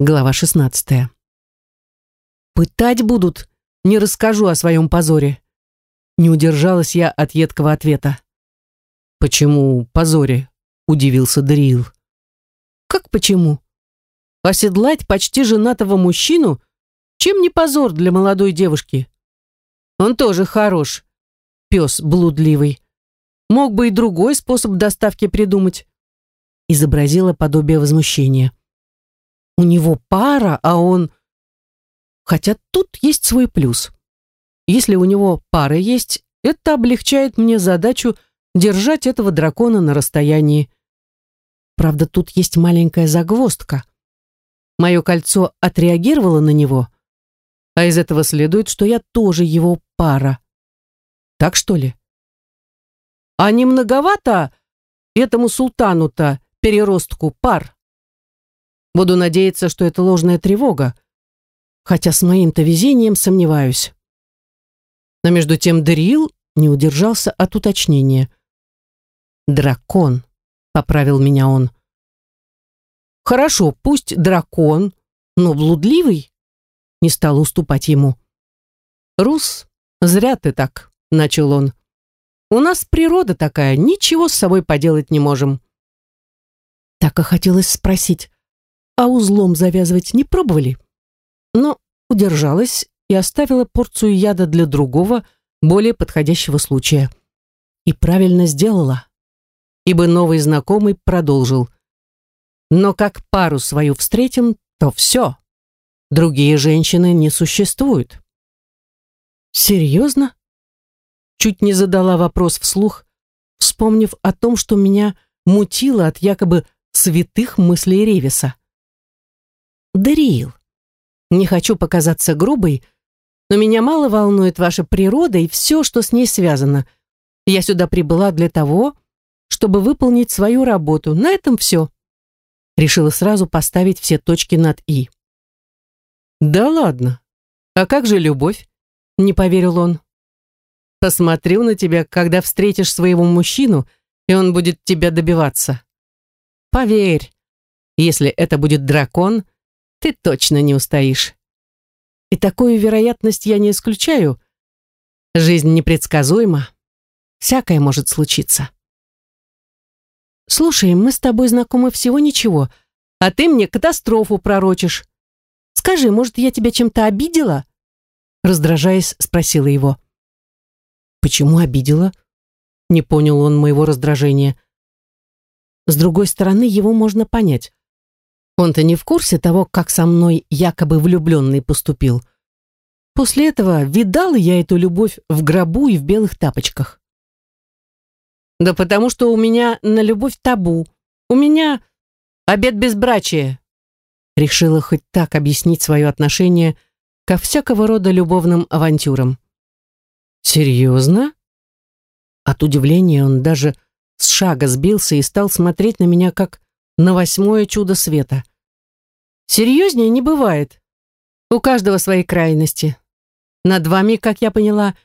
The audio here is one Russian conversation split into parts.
Глава 16. «Пытать будут, не расскажу о своем позоре». Не удержалась я от едкого ответа. «Почему позоре?» – удивился Дрил. «Как почему? Оседлать почти женатого мужчину? Чем не позор для молодой девушки? Он тоже хорош, пес блудливый. Мог бы и другой способ доставки придумать». Изобразила подобие возмущения. У него пара, а он... Хотя тут есть свой плюс. Если у него пара есть, это облегчает мне задачу держать этого дракона на расстоянии. Правда, тут есть маленькая загвоздка. Мое кольцо отреагировало на него, а из этого следует, что я тоже его пара. Так что ли? А не многовато этому султану-то переростку пар? Буду надеяться, что это ложная тревога, хотя с моим-то везением сомневаюсь. Но между тем Дрил не удержался от уточнения. «Дракон», — поправил меня он. «Хорошо, пусть дракон, но блудливый?» Не стал уступать ему. «Рус, зря ты так», — начал он. «У нас природа такая, ничего с собой поделать не можем». Так и хотелось спросить, а узлом завязывать не пробовали. Но удержалась и оставила порцию яда для другого, более подходящего случая. И правильно сделала, ибо новый знакомый продолжил. Но как пару свою встретим, то все. Другие женщины не существуют. Серьезно? Чуть не задала вопрос вслух, вспомнив о том, что меня мутило от якобы святых мыслей Ревиса. Дариил, не хочу показаться грубой, но меня мало волнует ваша природа и все, что с ней связано. Я сюда прибыла для того, чтобы выполнить свою работу. На этом все. Решила сразу поставить все точки над «и». «Да ладно. А как же любовь?» — не поверил он. «Посмотрю на тебя, когда встретишь своего мужчину, и он будет тебя добиваться. Поверь, если это будет дракон — ты точно не устоишь. И такую вероятность я не исключаю. Жизнь непредсказуема. Всякое может случиться. Слушай, мы с тобой знакомы всего ничего, а ты мне катастрофу пророчишь. Скажи, может, я тебя чем-то обидела? Раздражаясь, спросила его. Почему обидела? Не понял он моего раздражения. С другой стороны, его можно понять. Он-то не в курсе того, как со мной якобы влюбленный поступил. После этого видала я эту любовь в гробу и в белых тапочках. Да потому что у меня на любовь табу. У меня обед безбрачия. Решила хоть так объяснить свое отношение ко всякого рода любовным авантюрам. Серьезно? От удивления он даже с шага сбился и стал смотреть на меня как на восьмое чудо света. Серьезнее не бывает. У каждого свои крайности. Над вами, как я поняла,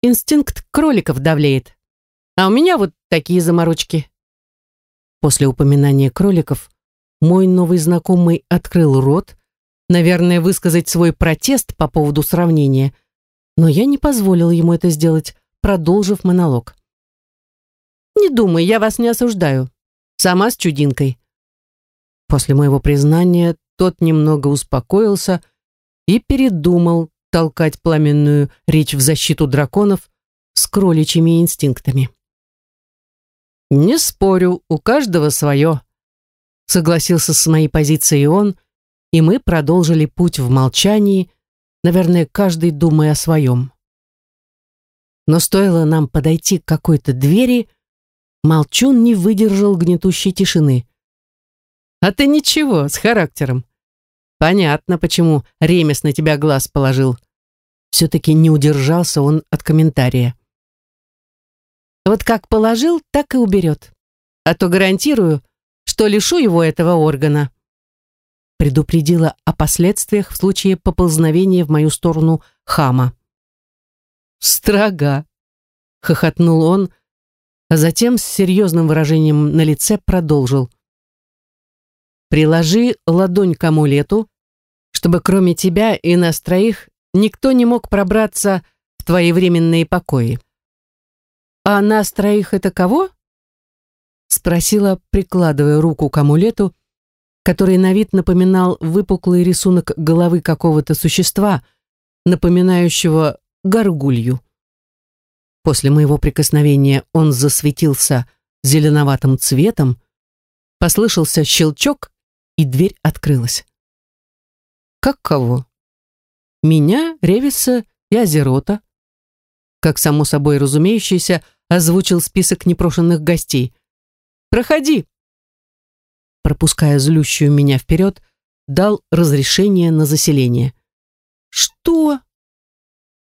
инстинкт кроликов давлеет. А у меня вот такие заморочки. После упоминания кроликов мой новый знакомый открыл рот, наверное, высказать свой протест по поводу сравнения, но я не позволил ему это сделать, продолжив монолог. «Не думай, я вас не осуждаю. Сама с чудинкой. После моего признания тот немного успокоился и передумал толкать пламенную речь в защиту драконов с кроличьими инстинктами. «Не спорю, у каждого свое», — согласился с моей позицией он, и мы продолжили путь в молчании, наверное, каждый думая о своем. Но стоило нам подойти к какой-то двери, Молчун не выдержал гнетущей тишины. А ты ничего, с характером. Понятно, почему Ремес на тебя глаз положил. Все-таки не удержался он от комментария. Вот как положил, так и уберет. А то гарантирую, что лишу его этого органа. Предупредила о последствиях в случае поползновения в мою сторону хама. «Строга!» — хохотнул он, а затем с серьезным выражением на лице продолжил. Приложи ладонь к амулету, чтобы кроме тебя и нас троих никто не мог пробраться в твои временные покои. А нас троих это кого? Спросила, прикладывая руку к амулету, который на вид напоминал выпуклый рисунок головы какого-то существа, напоминающего горгулью. После моего прикосновения он засветился зеленоватым цветом, послышался щелчок, и дверь открылась. Как кого? Меня, Ревиса и Азерота. Как само собой разумеющееся, озвучил список непрошенных гостей. «Проходи!» Пропуская злющую меня вперед, дал разрешение на заселение. «Что?»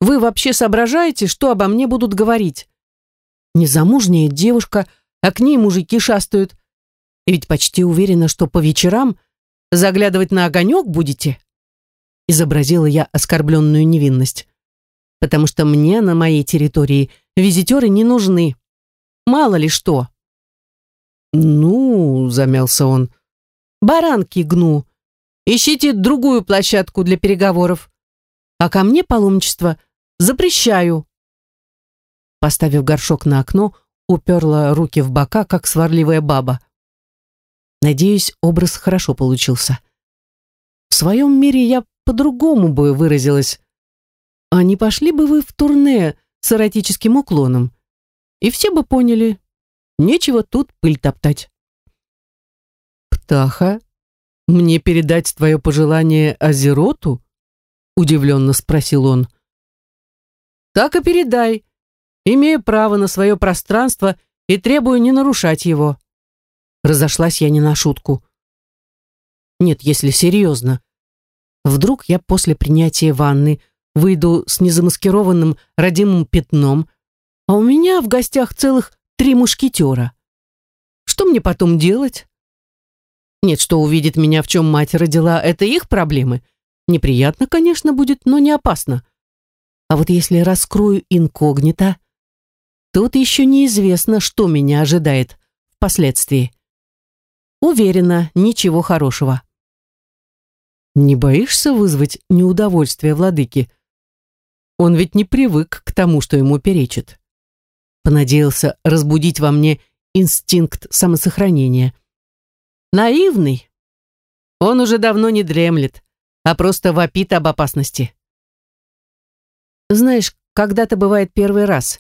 «Вы вообще соображаете, что обо мне будут говорить?» «Незамужняя девушка, а к ней мужики шастают. И ведь почти уверена, что по вечерам заглядывать на огонек будете?» изобразила я оскорбленную невинность. Потому что мне на моей территории визитеры не нужны. Мало ли что. Ну, замялся он. Баранки гну. Ищите другую площадку для переговоров. А ко мне паломничество запрещаю. Поставив горшок на окно, уперла руки в бока, как сварливая баба. Надеюсь, образ хорошо получился. В своем мире я по-другому бы выразилась. А не пошли бы вы в турне с эротическим уклоном? И все бы поняли. Нечего тут пыль топтать. Птаха, мне передать твое пожелание Азероту? Удивленно спросил он. Так и передай. Имею право на свое пространство и требую не нарушать его. Разошлась я не на шутку. Нет, если серьезно. Вдруг я после принятия ванны выйду с незамаскированным родимым пятном, а у меня в гостях целых три мушкетера. Что мне потом делать? Нет, что увидит меня, в чем мать родила, это их проблемы. Неприятно, конечно, будет, но не опасно. А вот если раскрою инкогнито, тут еще неизвестно, что меня ожидает впоследствии. Уверена, ничего хорошего. Не боишься вызвать неудовольствие владыки? Он ведь не привык к тому, что ему перечит. Понадеялся разбудить во мне инстинкт самосохранения. Наивный. Он уже давно не дремлет, а просто вопит об опасности. Знаешь, когда-то бывает первый раз.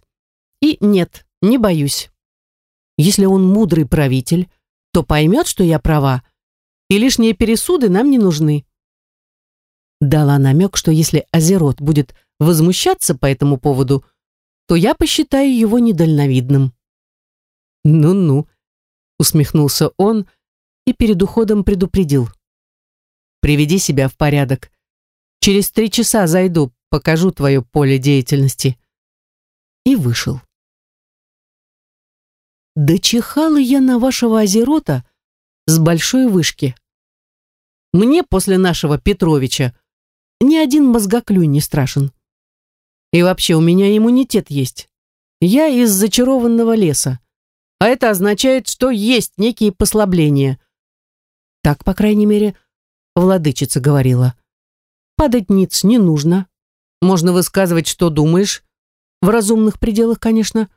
И нет, не боюсь. Если он мудрый правитель, то поймет, что я права, и лишние пересуды нам не нужны дала намек, что если Азерот будет возмущаться по этому поводу, то я посчитаю его недальновидным. «Ну-ну», — усмехнулся он и перед уходом предупредил. «Приведи себя в порядок. Через три часа зайду, покажу твое поле деятельности». И вышел. Дочихала я на вашего Азерота с большой вышки. Мне после нашего Петровича ни один мозгоклюй не страшен. И вообще у меня иммунитет есть. Я из зачарованного леса. А это означает, что есть некие послабления. Так, по крайней мере, владычица говорила. Падать ниц не нужно. Можно высказывать, что думаешь. В разумных пределах, конечно.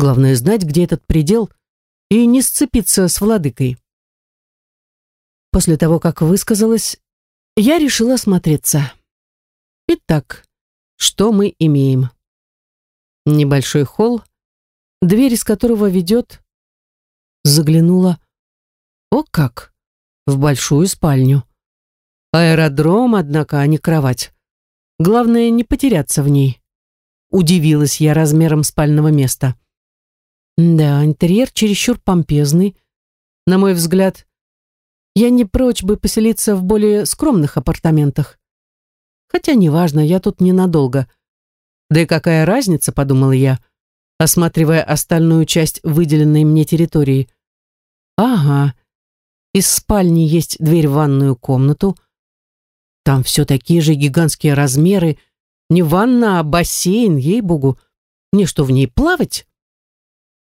Главное знать, где этот предел, и не сцепиться с владыкой. После того, как высказалась, я решила осмотреться. Итак, что мы имеем? Небольшой холл, дверь из которого ведет... Заглянула. О как! В большую спальню. Аэродром, однако, а не кровать. Главное, не потеряться в ней. Удивилась я размером спального места. Да, интерьер чересчур помпезный. На мой взгляд, я не прочь бы поселиться в более скромных апартаментах. Хотя неважно, я тут ненадолго. Да и какая разница, подумала я, осматривая остальную часть выделенной мне территории. Ага, из спальни есть дверь в ванную комнату. Там все такие же гигантские размеры. Не ванна, а бассейн, ей-богу. Мне что, в ней плавать?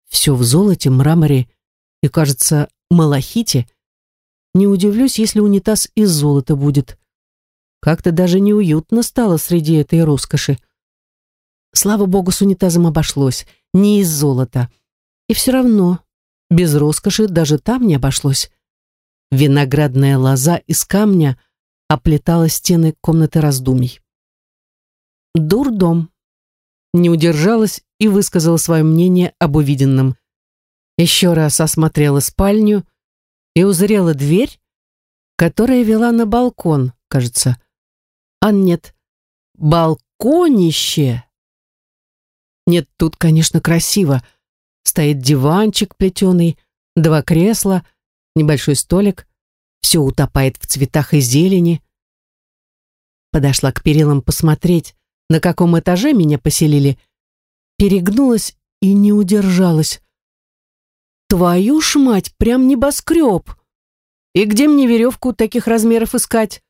Все в золоте, мраморе и, кажется, малахите — не удивлюсь, если унитаз из золота будет. Как-то даже неуютно стало среди этой роскоши. Слава богу, с унитазом обошлось, не из золота. И все равно, без роскоши даже там не обошлось. Виноградная лоза из камня оплетала стены комнаты раздумий. Дурдом. Не удержалась и высказала свое мнение об увиденном. Еще раз осмотрела спальню и узрела дверь, которая вела на балкон, кажется. А нет, балконище. Нет, тут, конечно, красиво. Стоит диванчик плетеный, два кресла, небольшой столик. Все утопает в цветах и зелени. Подошла к перилам посмотреть, на каком этаже меня поселили. Перегнулась и не удержалась. Твою ж мать, прям небоскреб! И где мне веревку таких размеров искать?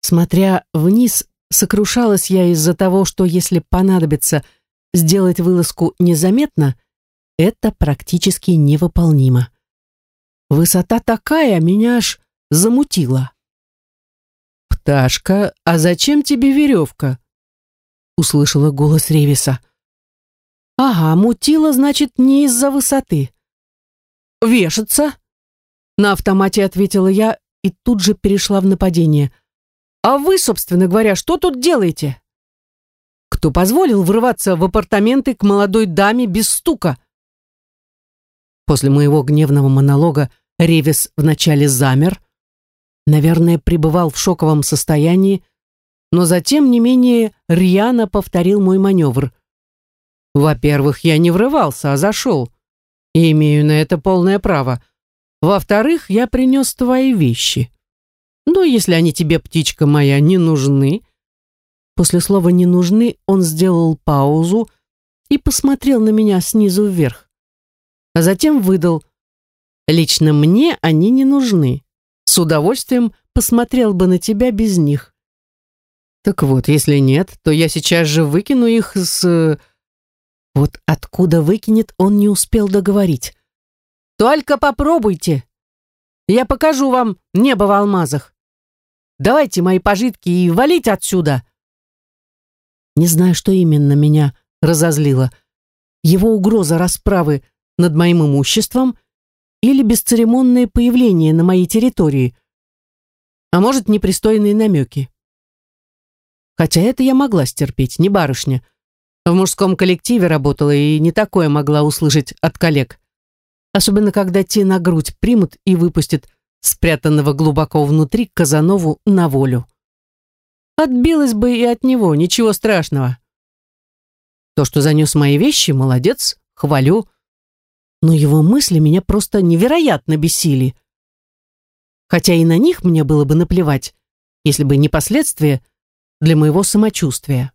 Смотря вниз, сокрушалась я из-за того, что если понадобится сделать вылазку незаметно, это практически невыполнимо. Высота такая, меня аж замутила. «Пташка, а зачем тебе веревка?» Услышала голос Ревиса. «Ага, мутила, значит, не из-за высоты». «Вешаться?» На автомате ответила я и тут же перешла в нападение. «А вы, собственно говоря, что тут делаете?» «Кто позволил врываться в апартаменты к молодой даме без стука?» После моего гневного монолога Ревис вначале замер, наверное, пребывал в шоковом состоянии, но затем не менее рьяно повторил мой маневр. «Во-первых, я не врывался, а зашел, и имею на это полное право. Во-вторых, я принес твои вещи. Ну, если они тебе, птичка моя, не нужны...» После слова «не нужны» он сделал паузу и посмотрел на меня снизу вверх. А затем выдал «Лично мне они не нужны. С удовольствием посмотрел бы на тебя без них». Так вот, если нет, то я сейчас же выкину их с... Вот откуда выкинет, он не успел договорить. Только попробуйте. Я покажу вам небо в алмазах. Давайте мои пожитки и валите отсюда. Не знаю, что именно меня разозлило. Его угроза расправы над моим имуществом или бесцеремонное появление на моей территории. А может, непристойные намеки. Хотя это я могла стерпеть, не барышня. В мужском коллективе работала и не такое могла услышать от коллег. Особенно, когда те на грудь примут и выпустят спрятанного глубоко внутри Казанову на волю. Отбилась бы и от него, ничего страшного. То, что занес мои вещи, молодец, хвалю. Но его мысли меня просто невероятно бесили. Хотя и на них мне было бы наплевать, если бы не последствия, для моего самочувствия.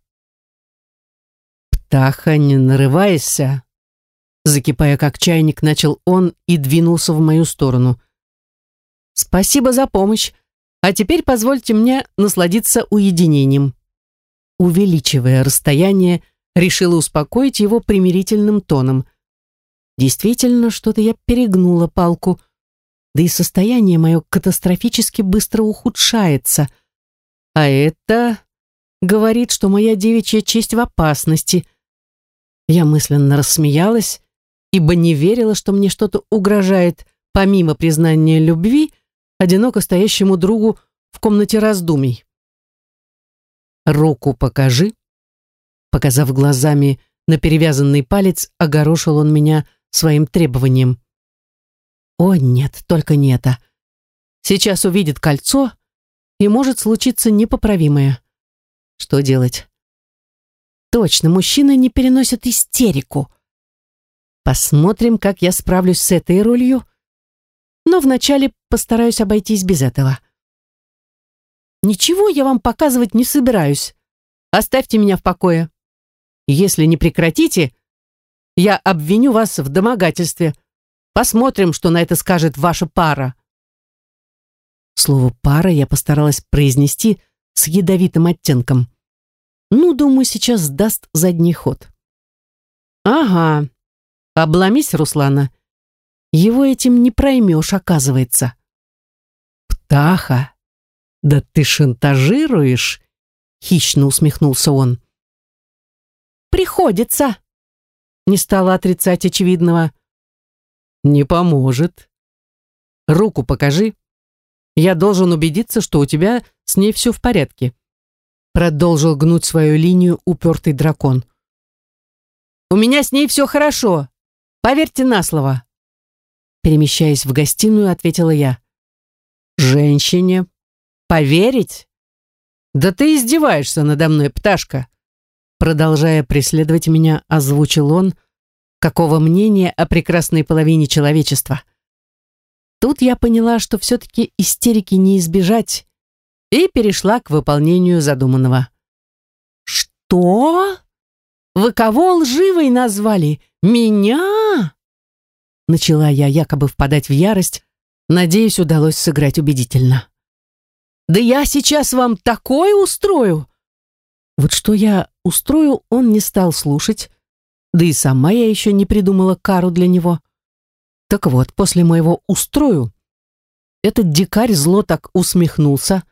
«Птаха, не нарывайся!» Закипая как чайник, начал он и двинулся в мою сторону. «Спасибо за помощь, а теперь позвольте мне насладиться уединением». Увеличивая расстояние, решила успокоить его примирительным тоном. Действительно, что-то я перегнула палку, да и состояние мое катастрофически быстро ухудшается. А это говорит, что моя девичья честь в опасности. Я мысленно рассмеялась, ибо не верила, что мне что-то угрожает, помимо признания любви, одиноко стоящему другу в комнате раздумий. «Руку покажи», показав глазами на перевязанный палец, огорошил он меня своим требованием. «О, нет, только не это. Сейчас увидит кольцо, и может случиться непоправимое. Что делать? Точно, мужчины не переносят истерику. Посмотрим, как я справлюсь с этой ролью. Но вначале постараюсь обойтись без этого. Ничего я вам показывать не собираюсь. Оставьте меня в покое. Если не прекратите, я обвиню вас в домогательстве. Посмотрим, что на это скажет ваша пара. Слово «пара» я постаралась произнести с ядовитым оттенком. Ну, думаю, сейчас даст задний ход. Ага, обломись, Руслана. Его этим не проймешь, оказывается. Птаха, «Да ты шантажируешь?» — хищно усмехнулся он. «Приходится!» — не стала отрицать очевидного. «Не поможет. Руку покажи. Я должен убедиться, что у тебя с ней все в порядке». Продолжил гнуть свою линию упертый дракон. «У меня с ней все хорошо. Поверьте на слово». Перемещаясь в гостиную, ответила я. «Женщине Поверить? Да ты издеваешься надо мной, пташка. Продолжая преследовать меня, озвучил он, какого мнения о прекрасной половине человечества. Тут я поняла, что все-таки истерики не избежать, и перешла к выполнению задуманного. «Что? Вы кого лживой назвали? Меня?» Начала я якобы впадать в ярость, надеюсь, удалось сыграть убедительно. Да я сейчас вам такое устрою!» Вот что я устрою, он не стал слушать, да и сама я еще не придумала кару для него. Так вот, после моего «устрою» этот дикарь зло так усмехнулся,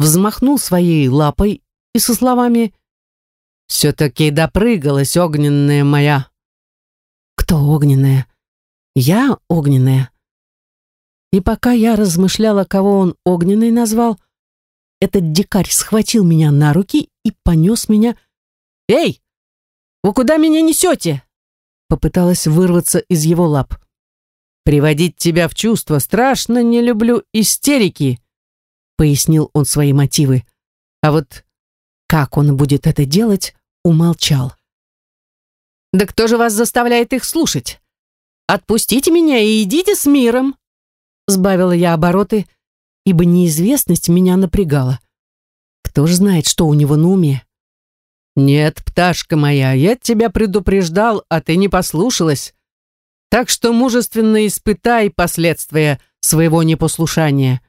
взмахнул своей лапой и со словами «Все-таки допрыгалась огненная моя». «Кто огненная?» «Я огненная?» И пока я размышляла, кого он огненный назвал, этот дикарь схватил меня на руки и понес меня. «Эй, вы куда меня несете?» Попыталась вырваться из его лап. «Приводить тебя в чувство страшно не люблю истерики», пояснил он свои мотивы. А вот как он будет это делать, умолчал. «Да кто же вас заставляет их слушать? Отпустите меня и идите с миром!» Сбавила я обороты, ибо неизвестность меня напрягала. Кто ж знает, что у него на уме? «Нет, пташка моя, я тебя предупреждал, а ты не послушалась. Так что мужественно испытай последствия своего непослушания».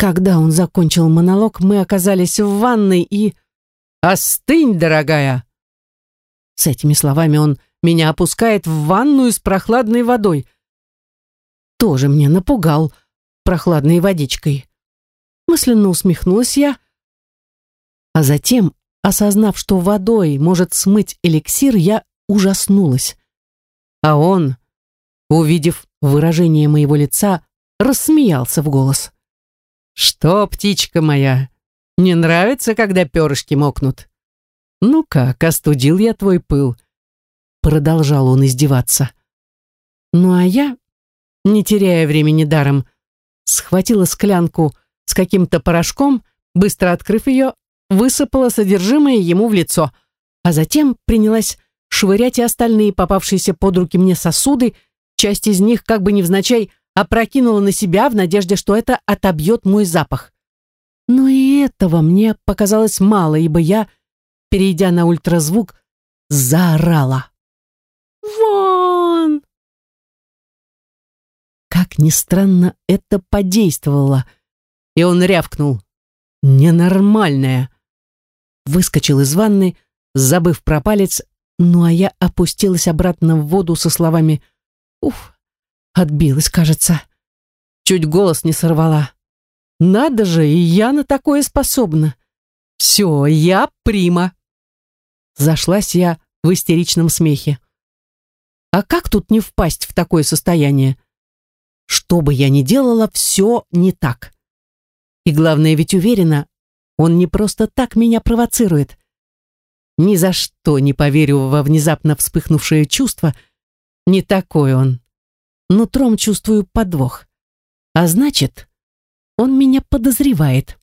Когда он закончил монолог, мы оказались в ванной и... «Остынь, дорогая!» С этими словами он меня опускает в ванную с прохладной водой — тоже мне напугал прохладной водичкой. Мысленно усмехнулась я, а затем, осознав, что водой может смыть эликсир, я ужаснулась. А он, увидев выражение моего лица, рассмеялся в голос. «Что, птичка моя, не нравится, когда перышки мокнут? Ну как, остудил я твой пыл?» Продолжал он издеваться. Ну а я не теряя времени даром, схватила склянку с каким-то порошком, быстро открыв ее, высыпала содержимое ему в лицо, а затем принялась швырять и остальные попавшиеся под руки мне сосуды, часть из них как бы невзначай опрокинула на себя в надежде, что это отобьет мой запах. Но и этого мне показалось мало, ибо я, перейдя на ультразвук, заорала. «Вон!» Как ни странно, это подействовало. И он рявкнул. «Ненормальная!» Выскочил из ванны, забыв про палец, ну а я опустилась обратно в воду со словами «Уф!» Отбилась, кажется. Чуть голос не сорвала. «Надо же, и я на такое способна!» «Все, я прима!» Зашлась я в истеричном смехе. «А как тут не впасть в такое состояние?» Что бы я ни делала, все не так. И главное, ведь уверена, он не просто так меня провоцирует. Ни за что не поверю во внезапно вспыхнувшее чувство. Не такой он. Нутром чувствую подвох. А значит, он меня подозревает.